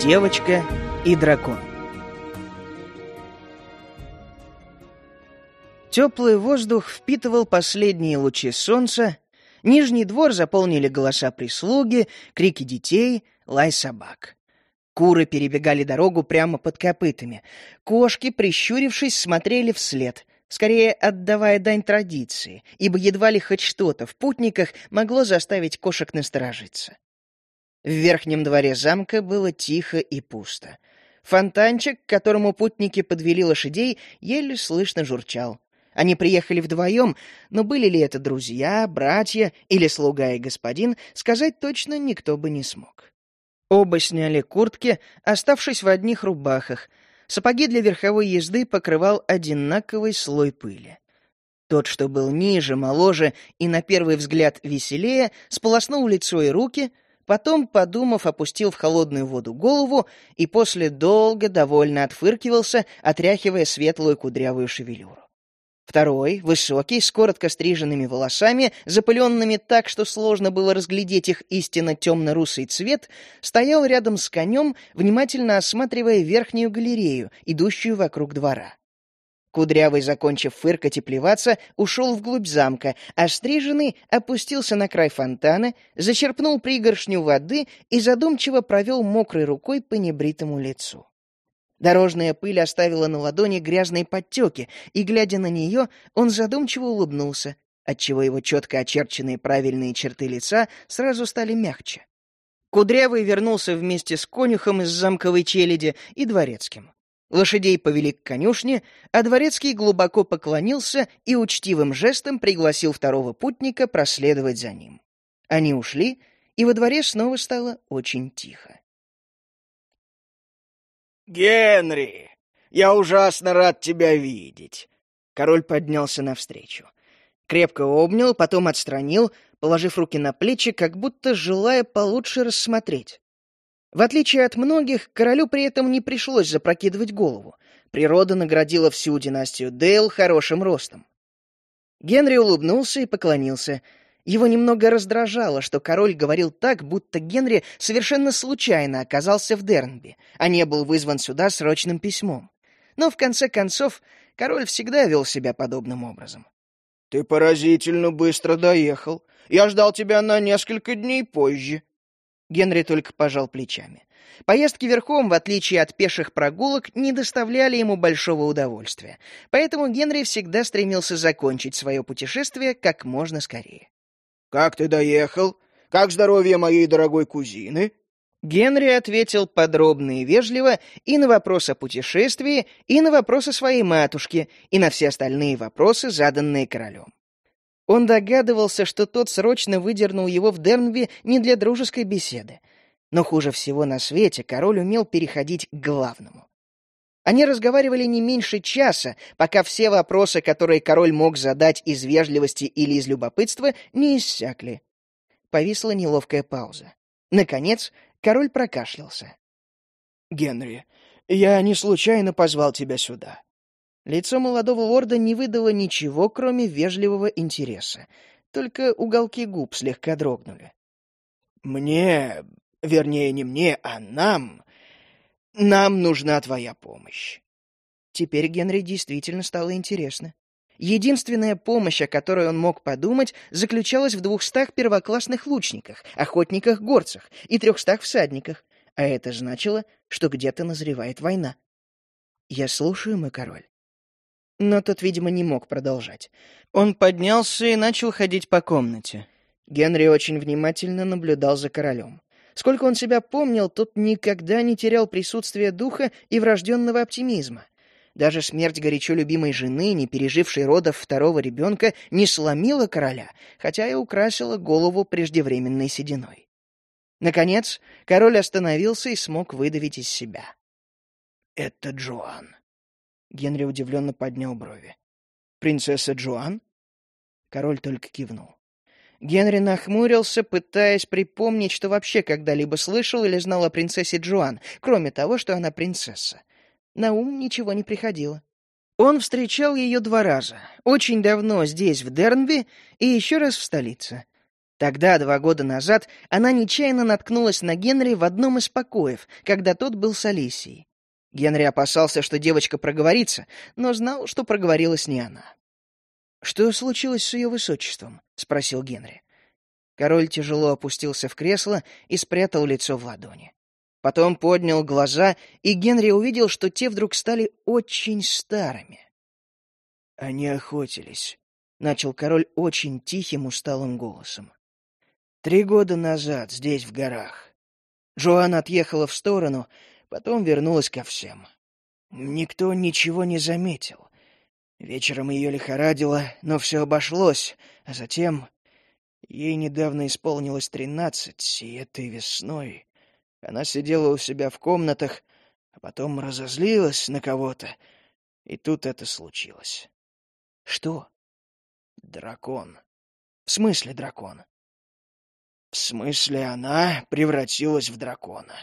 Девочка и дракон. Теплый воздух впитывал последние лучи солнца, нижний двор заполнили голоса прислуги, крики детей, лай собак. Куры перебегали дорогу прямо под копытами. Кошки, прищурившись, смотрели вслед, скорее отдавая дань традиции, ибо едва ли хоть что-то в путниках могло заставить кошек насторожиться. В верхнем дворе замка было тихо и пусто. Фонтанчик, к которому путники подвели лошадей, еле слышно журчал. Они приехали вдвоем, но были ли это друзья, братья или слуга и господин, сказать точно никто бы не смог. Оба сняли куртки, оставшись в одних рубахах. Сапоги для верховой езды покрывал одинаковый слой пыли. Тот, что был ниже, моложе и на первый взгляд веселее, сполоснул лицо и руки — Потом, подумав, опустил в холодную воду голову и после долго довольно отфыркивался, отряхивая светлую кудрявую шевелюру. Второй, высокий, с коротко стриженными волосами, запыленными так, что сложно было разглядеть их истинно темно-русый цвет, стоял рядом с конем, внимательно осматривая верхнюю галерею, идущую вокруг двора. Кудрявый, закончив фыркать и плеваться, ушел вглубь замка, а стриженный опустился на край фонтана, зачерпнул пригоршню воды и задумчиво провел мокрой рукой по небритому лицу. Дорожная пыль оставила на ладони грязные подтеки, и, глядя на нее, он задумчиво улыбнулся, отчего его четко очерченные правильные черты лица сразу стали мягче. Кудрявый вернулся вместе с конюхом из замковой челяди и дворецким. Лошадей повели к конюшне, а дворецкий глубоко поклонился и учтивым жестом пригласил второго путника проследовать за ним. Они ушли, и во дворе снова стало очень тихо. «Генри, я ужасно рад тебя видеть!» Король поднялся навстречу. Крепко обнял, потом отстранил, положив руки на плечи, как будто желая получше рассмотреть. В отличие от многих, королю при этом не пришлось запрокидывать голову. Природа наградила всю династию Дейл хорошим ростом. Генри улыбнулся и поклонился. Его немного раздражало, что король говорил так, будто Генри совершенно случайно оказался в Дернби, а не был вызван сюда срочным письмом. Но, в конце концов, король всегда вел себя подобным образом. «Ты поразительно быстро доехал. Я ждал тебя на несколько дней позже», Генри только пожал плечами. Поездки верхом, в отличие от пеших прогулок, не доставляли ему большого удовольствия, поэтому Генри всегда стремился закончить свое путешествие как можно скорее. «Как ты доехал? Как здоровье моей дорогой кузины?» Генри ответил подробно и вежливо и на вопрос о путешествии, и на вопросы своей матушки, и на все остальные вопросы, заданные королем. Он догадывался, что тот срочно выдернул его в Дернби не для дружеской беседы. Но хуже всего на свете король умел переходить к главному. Они разговаривали не меньше часа, пока все вопросы, которые король мог задать из вежливости или из любопытства, не иссякли. Повисла неловкая пауза. Наконец, король прокашлялся. «Генри, я не случайно позвал тебя сюда. Лицо молодого лорда не выдало ничего, кроме вежливого интереса. Только уголки губ слегка дрогнули. «Мне, вернее, не мне, а нам, нам нужна твоя помощь». Теперь Генри действительно стало интересно. Единственная помощь, о которой он мог подумать, заключалась в двухстах первоклассных лучниках, охотниках-горцах и трехстах всадниках, а это значило, что где-то назревает война. «Я слушаю, мой король». Но тот, видимо, не мог продолжать. Он поднялся и начал ходить по комнате. Генри очень внимательно наблюдал за королем. Сколько он себя помнил, тот никогда не терял присутствия духа и врожденного оптимизма. Даже смерть горячо любимой жены, не пережившей родов второго ребенка, не сломила короля, хотя и украсила голову преждевременной сединой. Наконец, король остановился и смог выдавить из себя. «Это Джоан», Генри удивленно поднял брови. «Принцесса Джоан?» Король только кивнул. Генри нахмурился, пытаясь припомнить, что вообще когда-либо слышал или знал о принцессе Джоан, кроме того, что она принцесса. На ум ничего не приходило. Он встречал ее два раза. Очень давно здесь, в Дернби, и еще раз в столице. Тогда, два года назад, она нечаянно наткнулась на Генри в одном из покоев, когда тот был с Алисией. Генри опасался, что девочка проговорится, но знал, что проговорилась не она. «Что случилось с ее высочеством?» — спросил Генри. Король тяжело опустился в кресло и спрятал лицо в ладони. Потом поднял глаза, и Генри увидел, что те вдруг стали очень старыми. «Они охотились», — начал король очень тихим, усталым голосом. «Три года назад, здесь, в горах. Джоан отъехала в сторону, потом вернулась ко всем. Никто ничего не заметил. Вечером ее лихорадило, но все обошлось, а затем... Ей недавно исполнилось тринадцать, и этой весной она сидела у себя в комнатах, а потом разозлилась на кого-то, и тут это случилось. Что? Дракон. В смысле дракон? В смысле она превратилась в дракона.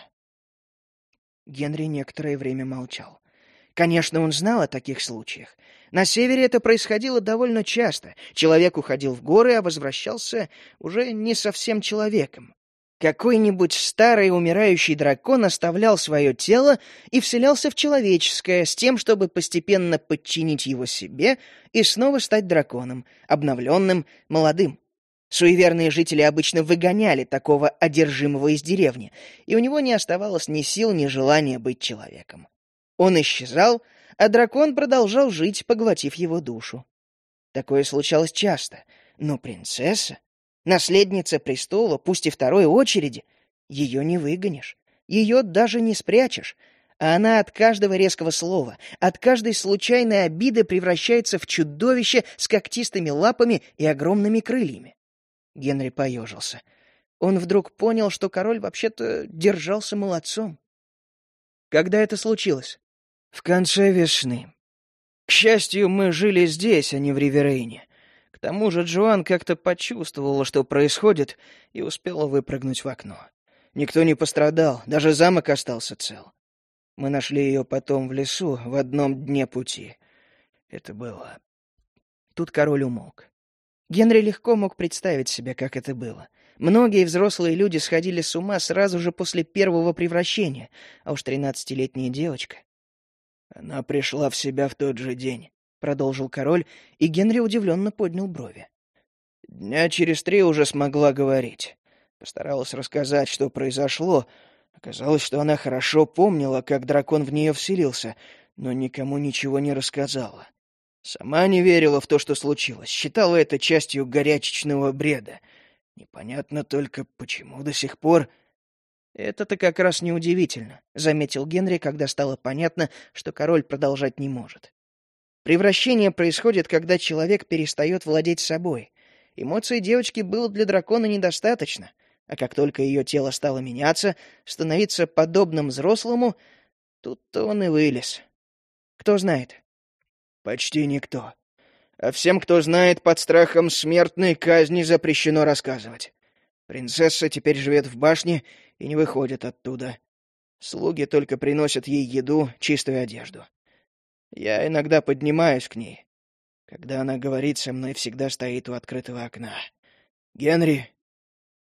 Генри некоторое время молчал. Конечно, он знал о таких случаях. На севере это происходило довольно часто. Человек уходил в горы, а возвращался уже не совсем человеком. Какой-нибудь старый умирающий дракон оставлял свое тело и вселялся в человеческое с тем, чтобы постепенно подчинить его себе и снова стать драконом, обновленным, молодым. Суеверные жители обычно выгоняли такого одержимого из деревни, и у него не оставалось ни сил, ни желания быть человеком. Он исчезал, а дракон продолжал жить, поглотив его душу. Такое случалось часто, но принцесса, наследница престола, пусть и второй очереди, ее не выгонишь, ее даже не спрячешь, а она от каждого резкого слова, от каждой случайной обиды превращается в чудовище с когтистыми лапами и огромными крыльями. Генри поежился. Он вдруг понял, что король вообще-то держался молодцом. Когда это случилось? В конце весны. К счастью, мы жили здесь, а не в Риверейне. К тому же Джоан как-то почувствовала, что происходит, и успела выпрыгнуть в окно. Никто не пострадал, даже замок остался цел. Мы нашли ее потом в лесу, в одном дне пути. Это было... Тут король умолк. Генри легко мог представить себе, как это было. Многие взрослые люди сходили с ума сразу же после первого превращения, а уж тринадцатилетняя девочка «Она пришла в себя в тот же день», — продолжил король, и Генри удивленно поднял брови. «Дня через три уже смогла говорить. Постаралась рассказать, что произошло. Оказалось, что она хорошо помнила, как дракон в нее вселился, но никому ничего не рассказала. Сама не верила в то, что случилось, считала это частью горячечного бреда. Непонятно только, почему до сих пор «Это-то как раз неудивительно», — заметил Генри, когда стало понятно, что король продолжать не может. Превращение происходит, когда человек перестает владеть собой. Эмоций девочки было для дракона недостаточно, а как только ее тело стало меняться, становиться подобным взрослому, тут-то он и вылез. Кто знает? Почти никто. А всем, кто знает, под страхом смертной казни запрещено рассказывать. Принцесса теперь живет в башне и не выходит оттуда. Слуги только приносят ей еду, чистую одежду. Я иногда поднимаюсь к ней. Когда она говорит со мной, всегда стоит у открытого окна. «Генри,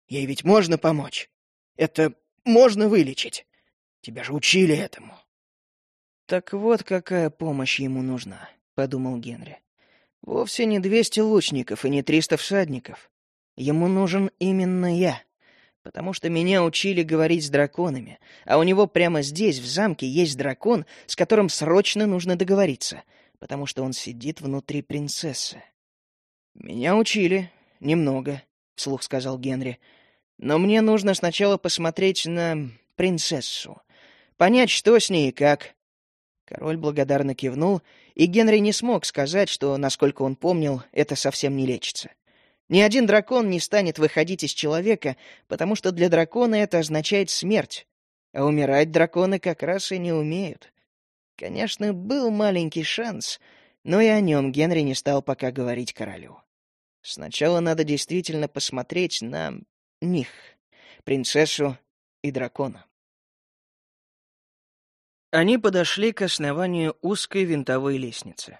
ей ведь можно помочь? Это можно вылечить? Тебя же учили этому». «Так вот какая помощь ему нужна», — подумал Генри. «Вовсе не двести лучников и не триста всадников. Ему нужен именно я потому что меня учили говорить с драконами, а у него прямо здесь, в замке, есть дракон, с которым срочно нужно договориться, потому что он сидит внутри принцессы. «Меня учили. Немного», — вслух сказал Генри. «Но мне нужно сначала посмотреть на принцессу, понять, что с ней и как». Король благодарно кивнул, и Генри не смог сказать, что, насколько он помнил, это совсем не лечится. Ни один дракон не станет выходить из человека, потому что для дракона это означает смерть. А умирать драконы как раз и не умеют. Конечно, был маленький шанс, но и о нем Генри не стал пока говорить королю. Сначала надо действительно посмотреть на них, принцессу и дракона. Они подошли к основанию узкой винтовой лестницы.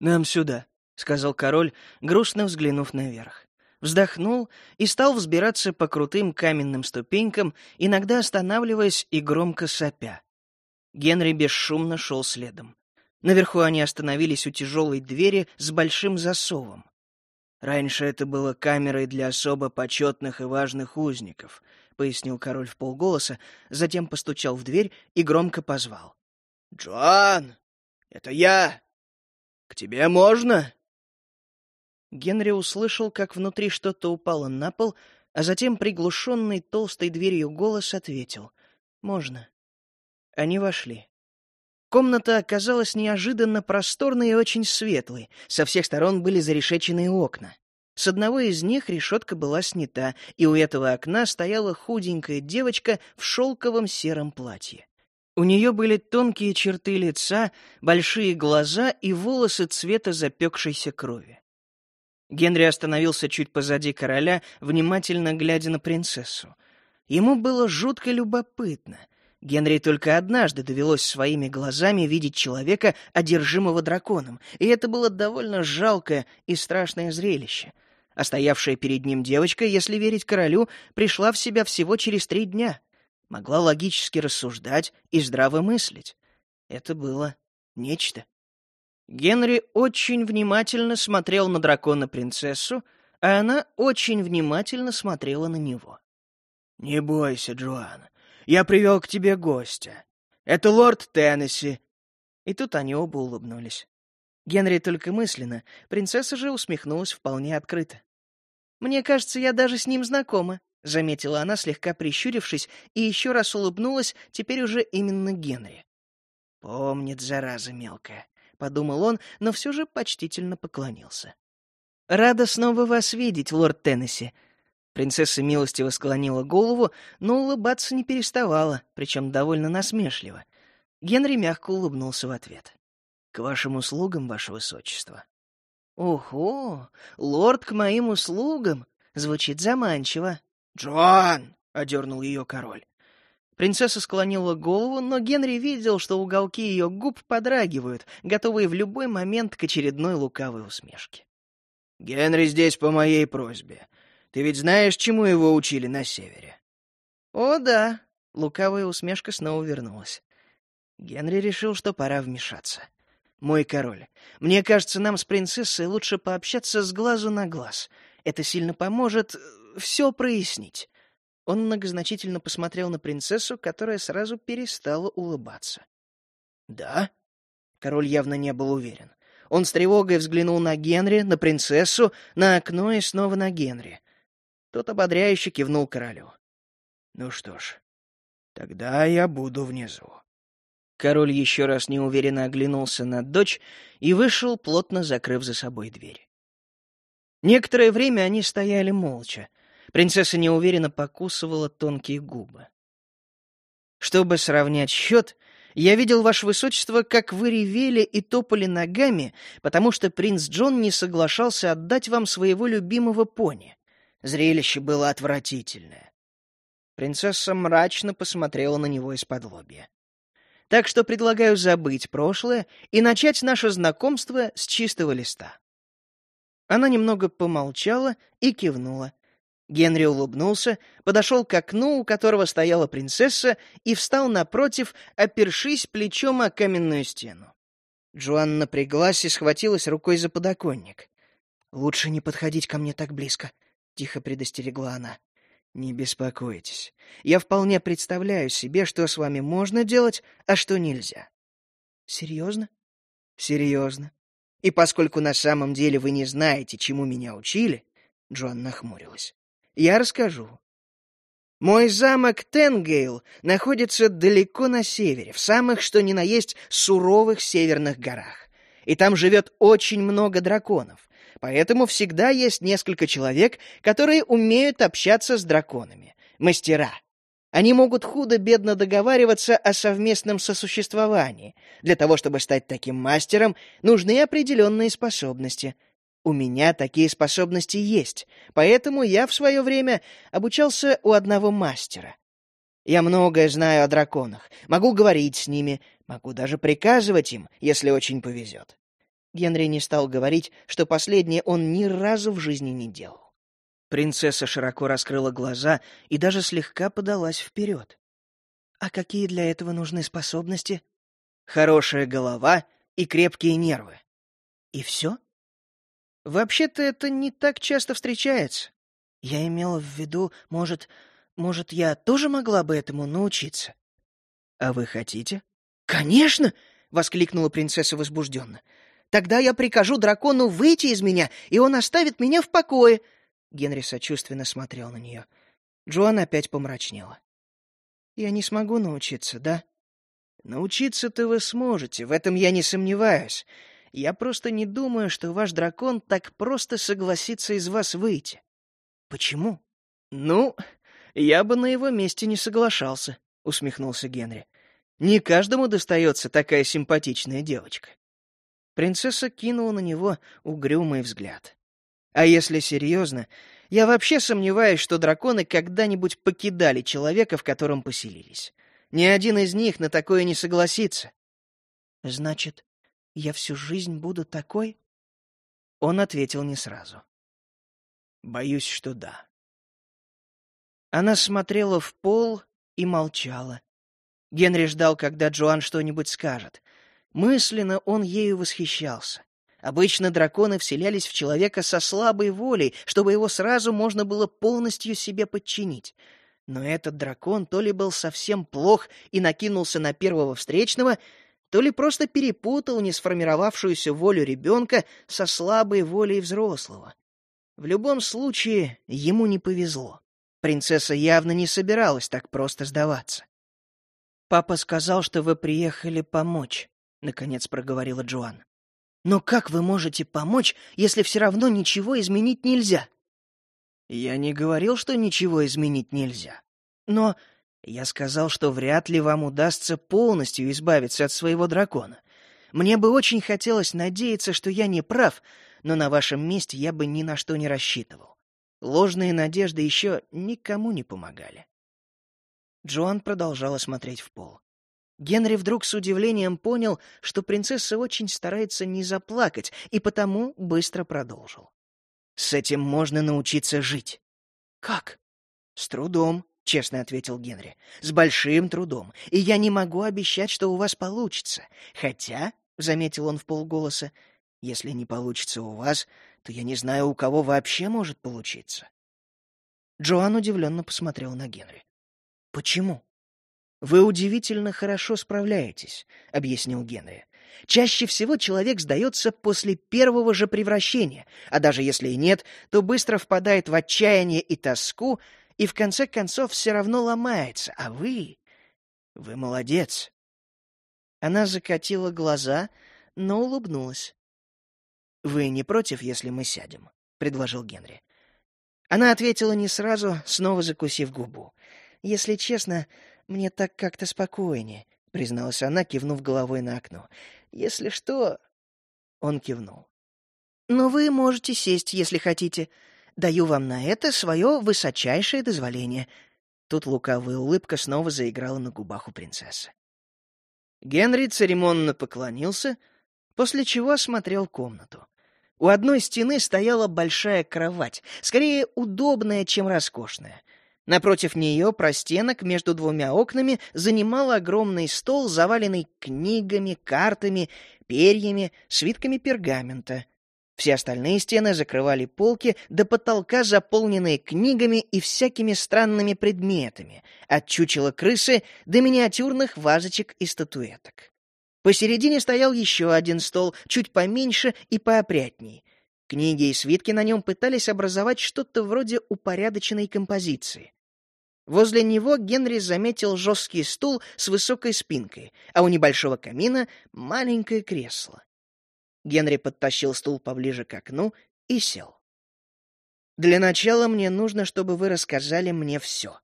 «Нам сюда», — сказал король, грустно взглянув наверх. вздохнул и стал взбираться по крутым каменным ступенькам, иногда останавливаясь и громко сопя. Генри бесшумно шел следом. Наверху они остановились у тяжелой двери с большим засовом. «Раньше это было камерой для особо почетных и важных узников», — пояснил король в полголоса, затем постучал в дверь и громко позвал. «Джоан, это я! К тебе можно?» Генри услышал, как внутри что-то упало на пол, а затем приглушенный толстой дверью голос ответил «Можно». Они вошли. Комната оказалась неожиданно просторной и очень светлой. Со всех сторон были зарешеченные окна. С одного из них решетка была снята, и у этого окна стояла худенькая девочка в шелковом сером платье. У нее были тонкие черты лица, большие глаза и волосы цвета запекшейся крови. Генри остановился чуть позади короля, внимательно глядя на принцессу. Ему было жутко любопытно. Генри только однажды довелось своими глазами видеть человека, одержимого драконом, и это было довольно жалкое и страшное зрелище. А стоявшая перед ним девочка, если верить королю, пришла в себя всего через три дня. Могла логически рассуждать и здраво мыслить. Это было нечто. Генри очень внимательно смотрел на дракона-принцессу, а она очень внимательно смотрела на него. «Не бойся, Джоан, я привел к тебе гостя. Это лорд Теннесси». И тут они оба улыбнулись. Генри только мысленно, принцесса же усмехнулась вполне открыто. «Мне кажется, я даже с ним знакома», — заметила она, слегка прищурившись, и еще раз улыбнулась, теперь уже именно Генри. «Помнит, зараза мелкая. — подумал он, но все же почтительно поклонился. «Рада снова вас видеть, лорд Теннесси». Принцесса милостиво склонила голову, но улыбаться не переставала, причем довольно насмешливо. Генри мягко улыбнулся в ответ. «К вашим услугам, ваше высочество». «Ого! Лорд к моим услугам!» Звучит заманчиво. «Джоан!» — одернул ее король. Принцесса склонила голову, но Генри видел, что уголки ее губ подрагивают, готовые в любой момент к очередной лукавой усмешке. «Генри здесь по моей просьбе. Ты ведь знаешь, чему его учили на севере?» «О, да». Лукавая усмешка снова вернулась. Генри решил, что пора вмешаться. «Мой король, мне кажется, нам с принцессой лучше пообщаться с глазу на глаз. Это сильно поможет э, все прояснить. Он многозначительно посмотрел на принцессу, которая сразу перестала улыбаться. «Да?» Король явно не был уверен. Он с тревогой взглянул на Генри, на принцессу, на окно и снова на Генри. Тот ободряюще кивнул королю. «Ну что ж, тогда я буду внизу». Король еще раз неуверенно оглянулся на дочь и вышел, плотно закрыв за собой дверь. Некоторое время они стояли молча, Принцесса неуверенно покусывала тонкие губы. Чтобы сравнять счет, я видел, Ваше Высочество, как вы ревели и топали ногами, потому что принц Джон не соглашался отдать вам своего любимого пони. Зрелище было отвратительное. Принцесса мрачно посмотрела на него из-под лобья. Так что предлагаю забыть прошлое и начать наше знакомство с чистого листа. Она немного помолчала и кивнула, Генри улыбнулся, подошел к окну, у которого стояла принцесса, и встал напротив, опершись плечом о каменную стену. Джоанна напряглась и схватилась рукой за подоконник. «Лучше не подходить ко мне так близко», — тихо предостерегла она. «Не беспокойтесь. Я вполне представляю себе, что с вами можно делать, а что нельзя». «Серьезно?» «Серьезно. И поскольку на самом деле вы не знаете, чему меня учили...» Джоан нахмурилась. Я расскажу. Мой замок Тенгейл находится далеко на севере, в самых что ни на есть суровых северных горах. И там живет очень много драконов, поэтому всегда есть несколько человек, которые умеют общаться с драконами. Мастера. Они могут худо-бедно договариваться о совместном сосуществовании. Для того, чтобы стать таким мастером, нужны определенные способности — у меня такие способности есть, поэтому я в свое время обучался у одного мастера. Я многое знаю о драконах, могу говорить с ними, могу даже приказывать им, если очень повезет. Генри не стал говорить, что последнее он ни разу в жизни не делал. Принцесса широко раскрыла глаза и даже слегка подалась вперед. «А какие для этого нужны способности?» «Хорошая голова и крепкие нервы». «И все?» «Вообще-то это не так часто встречается. Я имела в виду, может, может, я тоже могла бы этому научиться?» «А вы хотите?» «Конечно!» — воскликнула принцесса возбужденно. «Тогда я прикажу дракону выйти из меня, и он оставит меня в покое. Генри сочувственно смотрел на нее. Джоан опять помрачнела. «Я не смогу научиться, да?» «Научиться-то вы сможете, в этом я не сомневаюсь. Я просто не думаю, что ваш дракон так просто согласится из вас выйти». «Почему?» «Ну, я бы на его месте не соглашался», — усмехнулся Генри. «Не каждому достается такая симпатичная девочка». Принцесса кинула на него угрюмый взгляд. А если серьезно, я вообще сомневаюсь, что драконы когда-нибудь покидали человека, в котором поселились. Ни один из них на такое не согласится. Значит, я всю жизнь буду такой? Он ответил не сразу. Боюсь, что да. Она смотрела в пол и молчала. Генри ждал, когда Джоан что-нибудь скажет. Мысленно он ею восхищался. Обычно драконы вселялись в человека со слабой волей, чтобы его сразу можно было полностью себе подчинить. Но этот дракон то ли был совсем плох и накинулся на первого встречного, то ли просто перепутал несформировавшуюся волю ребенка со слабой волей взрослого. В любом случае, ему не повезло. Принцесса явно не собиралась так просто сдаваться. «Папа сказал, что вы приехали помочь», — наконец проговорила Джоан. Но как вы можете помочь, если все равно ничего изменить нельзя? Я не говорил, что ничего изменить нельзя. Но я сказал, что вряд ли вам удастся полностью избавиться от своего дракона. Мне бы очень хотелось надеяться, что я не прав, но на вашем месте я бы ни на что не рассчитывал. Ложные надежды еще никому не помогали. Джоан продолжала смотреть в пол. Генри вдруг с удивлением понял, что принцесса очень старается не заплакать, и потому быстро продолжил. «С этим можно научиться жить». «Как?» «С трудом», — честно ответил Генри. «С большим трудом. И я не могу обещать, что у вас получится. Хотя, — заметил он в полголоса, — если не получится у вас, то я не знаю, у кого вообще может получиться». Джоан удивленно посмотрел на Генри. «Почему?» «Вы удивительно хорошо справляетесь», — объяснил Генри. «Чаще всего человек сдается после первого же превращения, а даже если и нет, то быстро впадает в отчаяние и тоску, и в конце концов все равно ломается. А вы... вы молодец». Она закатила глаза, но улыбнулась. «Вы не против, если мы сядем?» — предложил Генри. Она ответила не сразу, снова закусив губу. «Если честно, мне так как-то спокойнее», — призналась она, кивнув головой на окно. «Если что...» Он кивнул. «Но вы можете сесть, если хотите. Даю вам на это свое высочайшее дозволение». Тут лукавая улыбка снова заиграла на губах у принцессы. Генри церемонно поклонился, после чего осмотрел комнату. У одной стены стояла большая кровать, скорее удобная, чем роскошная — Напротив нее, простенок между двумя окнами, занимал огромный стол, заваленный книгами, картами, перьями, свитками пергамента. Все остальные стены закрывали полки до потолка, заполненные книгами и всякими странными предметами, от чучела крысы до миниатюрных вазочек и статуэток. Посередине стоял еще один стол, чуть поменьше и поопрятней. Книги и свитки на нем пытались образовать что-то вроде упорядоченной композиции. Возле него Генри заметил жесткий стул с высокой спинкой, а у небольшого камина — маленькое кресло. Генри подтащил стул поближе к окну и сел. «Для начала мне нужно, чтобы вы рассказали мне все».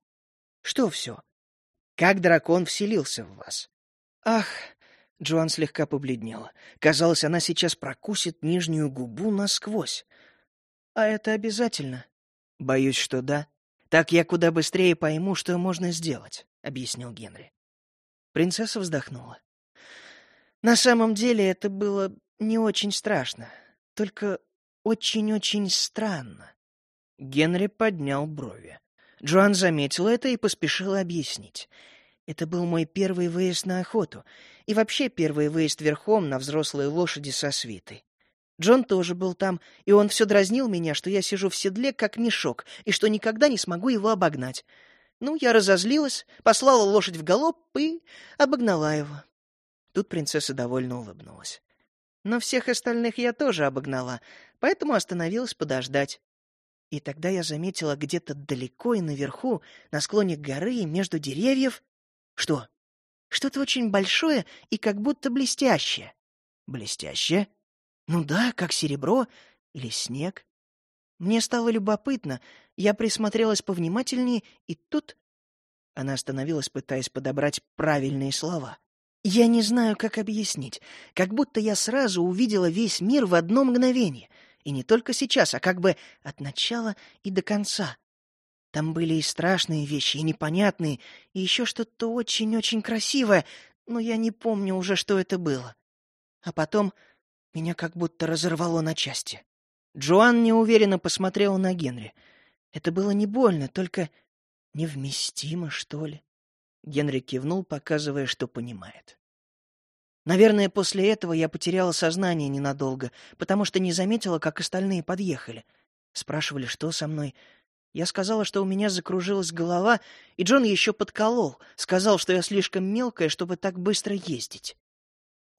«Что все?» «Как дракон вселился в вас?» «Ах!» — Джоан слегка побледнела. Казалось, она сейчас прокусит нижнюю губу насквозь. «А это обязательно?» «Боюсь, что да», так я куда быстрее пойму, что можно сделать», — объяснил Генри. Принцесса вздохнула. «На самом деле это было не очень страшно, только очень-очень странно». Генри поднял брови. Джоан заметила это и поспешила объяснить. Это был мой первый выезд на охоту, и вообще первый выезд верхом на взрослой лошади со свитой. Джон тоже был там, и он все дразнил меня, что я сижу в седле, как мешок, и что никогда не смогу его обогнать. Ну, я разозлилась, послала лошадь в галоп и обогнала его. Тут принцесса довольно улыбнулась. Но всех остальных я тоже обогнала, поэтому остановилась подождать. И тогда я заметила где-то далеко и наверху, на склоне горы, между деревьев... Что? Что-то очень большое и как будто блестящее. Блестящее? Ну да, как серебро или снег. Мне стало любопытно, я присмотрелась повнимательнее, и тут... Она остановилась, пытаясь подобрать правильные слова. Я не знаю, как объяснить. Как будто я сразу увидела весь мир в одно мгновение. И не только сейчас, а как бы от начала и до конца. Там были и страшные вещи, и непонятные, и еще что-то очень-очень красивое, но я не помню уже, что это было. А потом меня как будто разорвало на части. Джоан неуверенно посмотрела на Генри. Это было не больно, только невместимо, что ли. Генри кивнул, показывая, что понимает. Наверное, после этого я потеряла сознание ненадолго, потому что не заметила, как остальные подъехали. Спрашивали, что со мной. Я сказала, что у меня закружилась голова, и Джон еще подколол, сказал, что я слишком мелкая, чтобы так быстро ездить.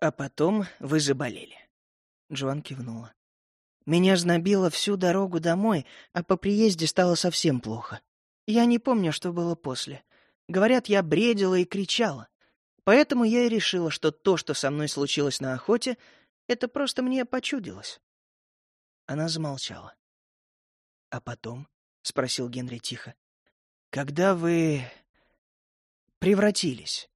А потом вы заболели. Джоан кивнула. Меня знобило всю дорогу домой, а по приезде стало совсем плохо. Я не помню, что было после. Говорят, я бредила и кричала. Поэтому я и решила, что то, что со мной случилось на охоте, это просто мне почудилось. Она замолчала. «А потом?» — спросил Генри тихо. «Когда вы... превратились?»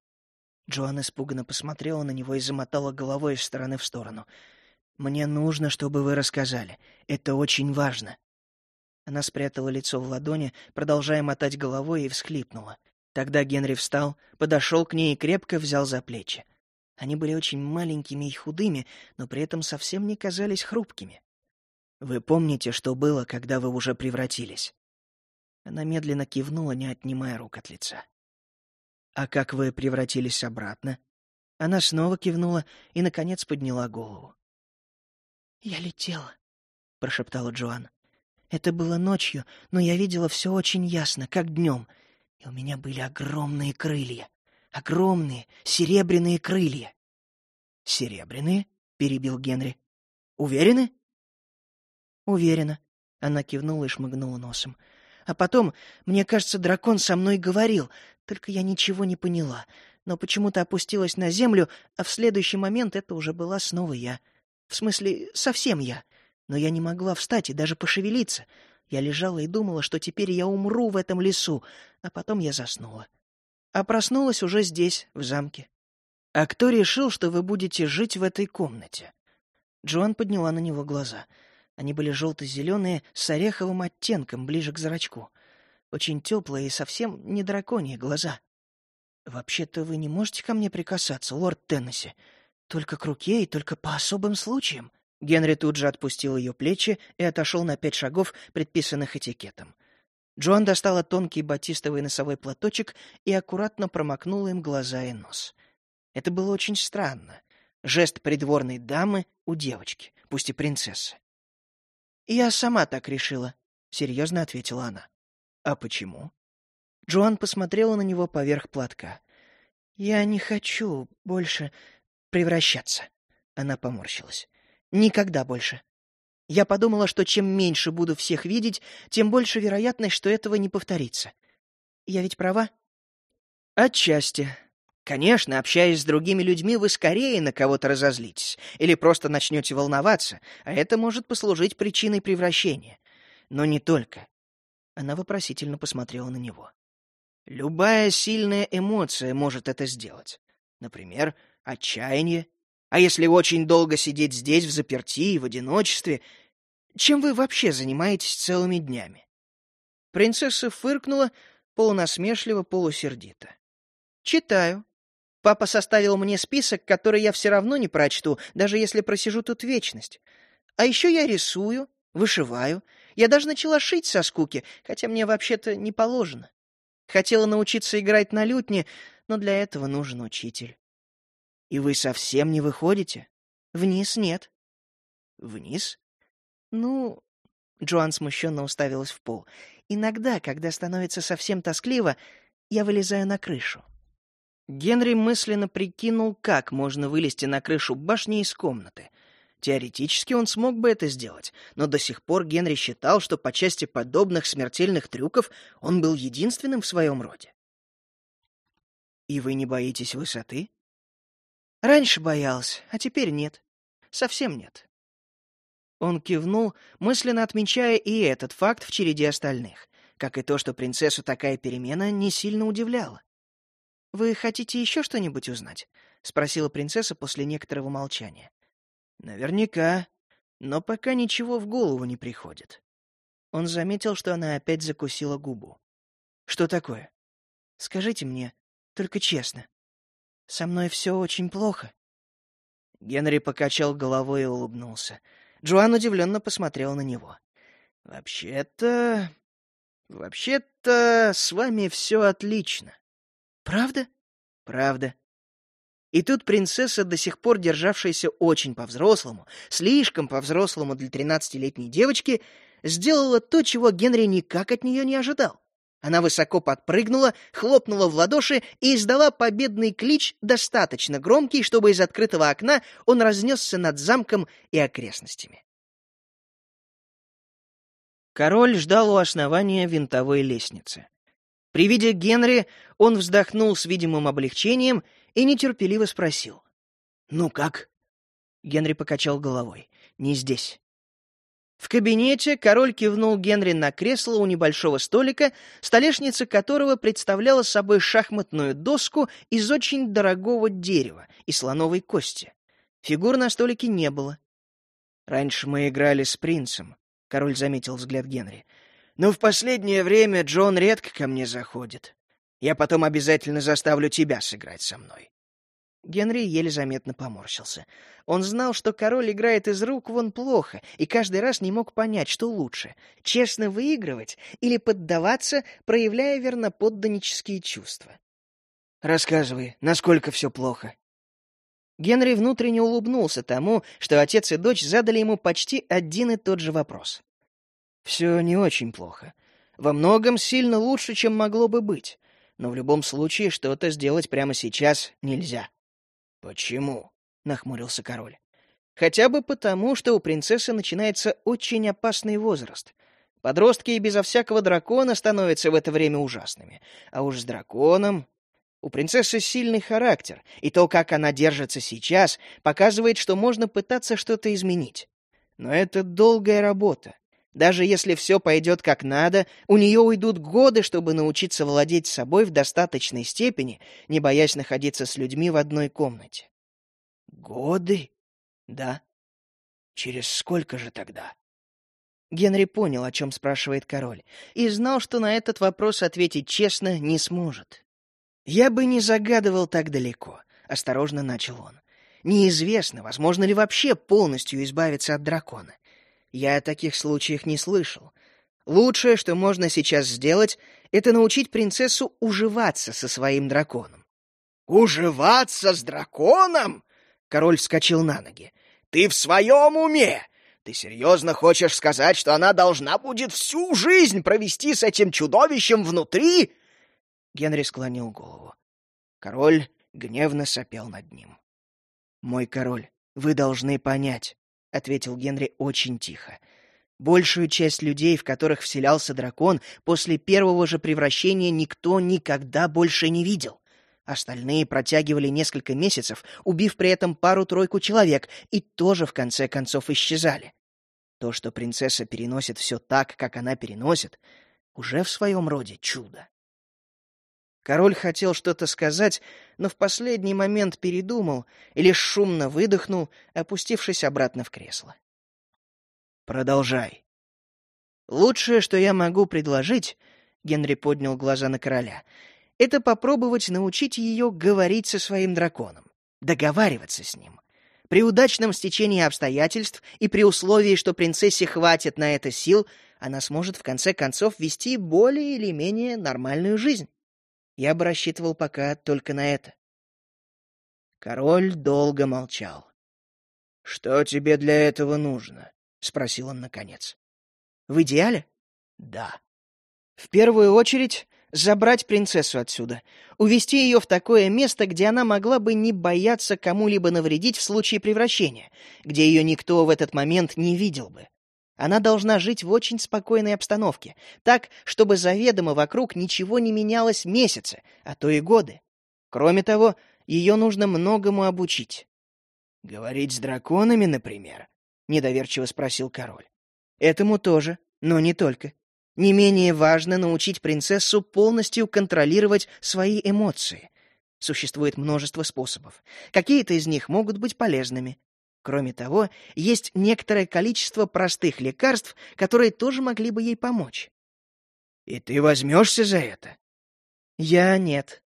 Джоан испуганно посмотрела на него и замотала головой из стороны в сторону. «Мне нужно, чтобы вы рассказали. Это очень важно». Она спрятала лицо в ладони, продолжая мотать головой, и всхлипнула. Тогда Генри встал, подошел к ней и крепко взял за плечи. Они были очень маленькими и худыми, но при этом совсем не казались хрупкими. «Вы помните, что было, когда вы уже превратились?» Она медленно кивнула, не отнимая рук от лица. «А как вы превратились обратно?» Она снова кивнула и, наконец, подняла голову. «Я летела», — прошептала Джоан. «Это было ночью, но я видела все очень ясно, как днем, и у меня были огромные крылья. Огромные серебряные крылья. «Серебряные?» — перебил Генри. «Уверены?» «Уверена», — она кивнула и шмыгнула носом. «А потом, мне кажется, дракон со мной говорил, только я ничего не поняла, но почему-то опустилась на землю, а в следующий момент это уже была снова я. В смысле, совсем я. Но я не могла встать и даже пошевелиться. Я лежала и думала, что теперь я умру в этом лесу, а потом я заснула. А проснулась уже здесь, в замке. А кто решил, что вы будете жить в этой комнате? Джоан подняла на него глаза. Они были желто-зеленые, с ореховым оттенком, ближе к зрачку. Очень теплые и совсем не драконьи глаза. «Вообще-то вы не можете ко мне прикасаться, лорд Теннесси. Только к руке и только по особым случаям. Генри тут же отпустил ее плечи и отошел на пять шагов, предписанных этикетом. Джоан достала тонкий батистовый носовой платочек и аккуратно промокнула им глаза и нос. Это было очень странно. Жест придворной дамы у девочки, пусть и принцессы. «Я сама так решила», — серьезно ответила она. «А почему?» Джоан посмотрела на него поверх платка. «Я не хочу больше превращаться». Она поморщилась. Никогда больше. Я подумала, что чем меньше буду всех видеть, тем больше вероятность, что этого не повторится. Я ведь права? Отчасти. Конечно, общаясь с другими людьми, вы скорее на кого-то разозлитесь или просто начнете волноваться, а это может послужить причиной превращения. Но не только. Она вопросительно посмотрела на него. Любая сильная эмоция может это сделать. Например, отчаяние а если очень долго сидеть здесь, в заперти и в одиночестве, чем вы вообще занимаетесь целыми днями?» Принцесса фыркнула полунасмешливо, полусердито. «Читаю. Папа составил мне список, который я все равно не прочту, даже если просижу тут вечность. А еще я рисую, вышиваю, Я даже начала шить со скуки, хотя мне вообще-то не положено. Хотела научиться играть на лютне, но для этого нужен учитель. И вы совсем не выходите? Вниз нет. Вниз? Ну, Джоан смущенно уставилась в пол. Иногда, когда становится совсем тоскливо, я вылезаю на крышу. Генри мысленно прикинул, как можно вылезти на крышу башни из комнаты. Теоретически он смог бы это сделать, но до сих пор Генри считал, что по части подобных смертельных трюков он был единственным в своем роде. «И вы не боитесь высоты?» «Раньше боялся, а теперь нет. Совсем нет». Он кивнул, мысленно отмечая и этот факт в череде остальных, как и то, что принцессу такая перемена не сильно удивляла. «Вы хотите еще что-нибудь узнать?» — спросила принцесса после некоторого молчания. Наверняка, но пока ничего в голову не приходит. Он заметил, что она опять закусила губу. Что такое? Скажите мне, только честно. Со мной все очень плохо. Генри покачал головой и улыбнулся. Джоан удивленно посмотрел на него. «Вообще-то... Вообще-то с вами все отлично». «Правда?» «Правда. И тут принцесса, до сих пор державшаяся очень по-взрослому, слишком по-взрослому для тринадцатилетней девочки, сделала то, чего Генри никак от нее не ожидал. Она высоко подпрыгнула, хлопнула в ладоши и издала победный клич, достаточно громкий, чтобы из открытого окна он разнесся над замком и окрестностями. Король ждал у основания винтовой лестницы. При виде Генри он вздохнул с видимым облегчением и нетерпеливо спросил. «Ну как?» Генри покачал головой. «Не здесь». В кабинете король кивнул Генри на кресло у небольшого столика, столешница которого представляла собой шахматную доску из очень дорогого дерева и слоновой кости. Фигур на столике не было. «Раньше мы играли с принцем», — король заметил взгляд Генри. «Но в последнее время Джон редко ко мне заходит. Я потом обязательно заставлю тебя сыграть со мной». Генри еле заметно поморщился. Он знал, что король играет из рук вон плохо, и каждый раз не мог понять, что лучше — честно выигрывать или поддаваться, проявляя верноподданнические чувства. «Рассказывай, насколько все плохо?» Генри внутренне улыбнулся тому, что отец и дочь задали ему почти один и тот же вопрос. «Все не очень плохо. Во многом сильно лучше, чем могло бы быть но в любом случае что-то сделать прямо сейчас нельзя. «Почему?» — нахмурился король. «Хотя бы потому, что у принцессы начинается очень опасный возраст. Подростки и безо всякого дракона становятся в это время ужасными. А уж с драконом... У принцессы сильный характер, и то, как она держится сейчас, показывает, что можно пытаться что-то изменить. Но это долгая работа, даже если все пойдет как надо, у нее уйдут годы, чтобы научиться владеть собой в достаточной степени, не боясь находиться с людьми в одной комнате. Годы? Да. Через сколько же тогда? Генри понял, о чем спрашивает король, и знал, что на этот вопрос ответить честно не сможет. «Я бы не загадывал так далеко», — осторожно начал он. «Неизвестно, возможно ли вообще полностью избавиться от дракона. Я о таких случаях не слышал. Лучшее, что можно сейчас сделать, это научить принцессу уживаться со своим драконом. «Уживаться с драконом?» Король вскочил на ноги. «Ты в своем уме? Ты серьезно хочешь сказать, что она должна будет всю жизнь провести с этим чудовищем внутри?» Генри склонил голову. Король гневно сопел над ним. «Мой король, вы должны понять. — ответил Генри очень тихо. «Большую часть людей, в которых вселялся дракон, после первого же превращения никто никогда больше не видел. Остальные протягивали несколько месяцев, убив при этом пару-тройку человек, и тоже в конце концов исчезали. То, что принцесса переносит все так, как она переносит, уже в своем роде чудо. Король хотел что-то сказать, но в последний момент передумал и лишь шумно выдохнул, опустившись обратно в кресло. «Продолжай». «Лучшее, что я могу предложить», — Генри поднял глаза на короля, — «это попробовать научить ее говорить со своим драконом, договариваться с ним, При удачном стечении обстоятельств и при условии, что принцессе хватит на это сил, она сможет в конце концов вести более или менее нормальную жизнь. Я бы рассчитывал пока только на это. Король долго молчал. «Что тебе для этого нужно?» — спросил он наконец. «В идеале?» «Да». «В первую очередь забрать принцессу отсюда, увести ее в такое место, где она могла бы не бояться кому-либо навредить в случае превращения, где ее никто в этот момент не видел бы. Она должна жить в очень спокойной обстановке, так, чтобы заведомо вокруг ничего не менялось месяцы, а то и годы. Кроме того, ее нужно многому обучить. «Говорить с драконами, например?» — недоверчиво спросил король. «Этому тоже, но не только. Не менее важно научить принцессу полностью контролировать свои эмоции. Существует множество способов. Какие-то из них могут быть полезными. Кроме того, есть некоторое количество простых лекарств, которые тоже могли бы ей помочь. «И ты возьмешься за это?» «Я нет».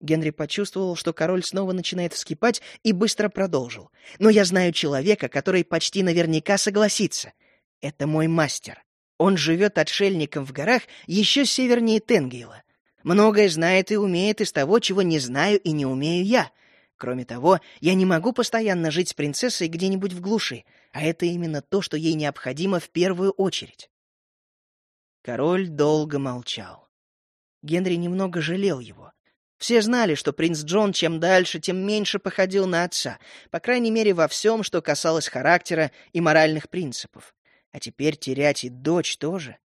Генри почувствовал, что король снова начинает вскипать, и быстро продолжил. «Но я знаю человека, который почти наверняка согласится. Это мой мастер. Он живет отшельником в горах еще севернее Тенгейла. Многое знает и умеет из того, чего не знаю и не умею я. Кроме того, я не могу постоянно жить с принцессой где-нибудь в глуши, а это именно то, что ей необходимо в первую очередь. Король долго молчал. Генри немного жалел его. Все знали, что принц Джон чем дальше, тем меньше походил на отца, по крайней мере во всем, что касалось характера и моральных принципов. А теперь терять и дочь тоже.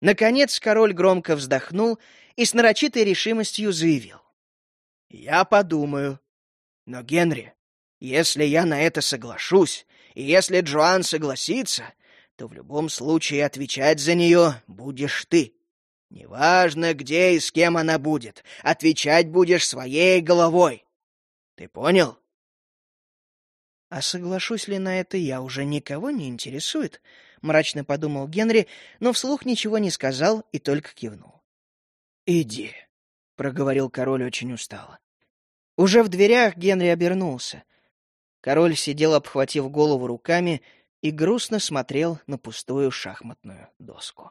Наконец король громко вздохнул и с нарочитой решимостью заявил. «Я подумаю. Но, Генри, если я на это соглашусь, и если Джоан согласится, то в любом случае отвечать за нее будешь ты. Неважно, где и с кем она будет, отвечать будешь своей головой. Ты понял? «А соглашусь ли на это я, уже никого не интересует?» — мрачно подумал Генри, но вслух ничего не сказал и только кивнул. «Иди», — проговорил король очень устало. Уже в дверях Генри обернулся. Король сидел, обхватив голову руками, и грустно смотрел на пустую шахматную доску.